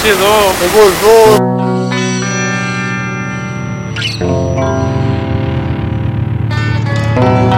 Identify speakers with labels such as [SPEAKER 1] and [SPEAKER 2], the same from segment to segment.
[SPEAKER 1] vacinou. Pegou
[SPEAKER 2] jogo. thank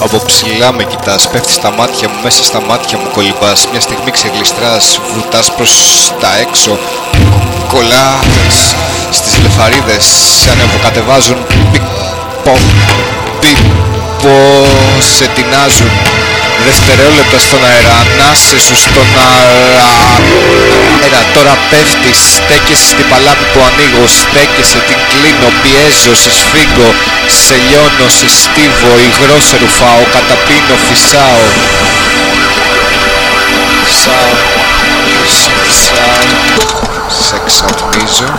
[SPEAKER 3] Από ψηλά με κοιτάς, πέφτεις στα μάτια μου, μέσα στα μάτια μου κολυμπάς. Μια στιγμή ξεγλιστράς, βουτάς προς τα έξω. Κολλάς στις λεφαρίδες, σε ανεβοκατεβάζουν Πι, πο, πι, πο, σε τεινάζουν Δευτερόλεπτα στον αέρα, ανάσε σου στον αέρα. Τώρα πέφτεις, στέκεσαι στην παλάτι που ανοίγω Στέκεσαι, την κλείνω, πιέζω, σε σφίγγω Σε λιώνω, σε στίβω, υγρό σε ρουφάω Καταπίνω, φυσάω. Φυσάω, φυσάω Σε ξαφνίζω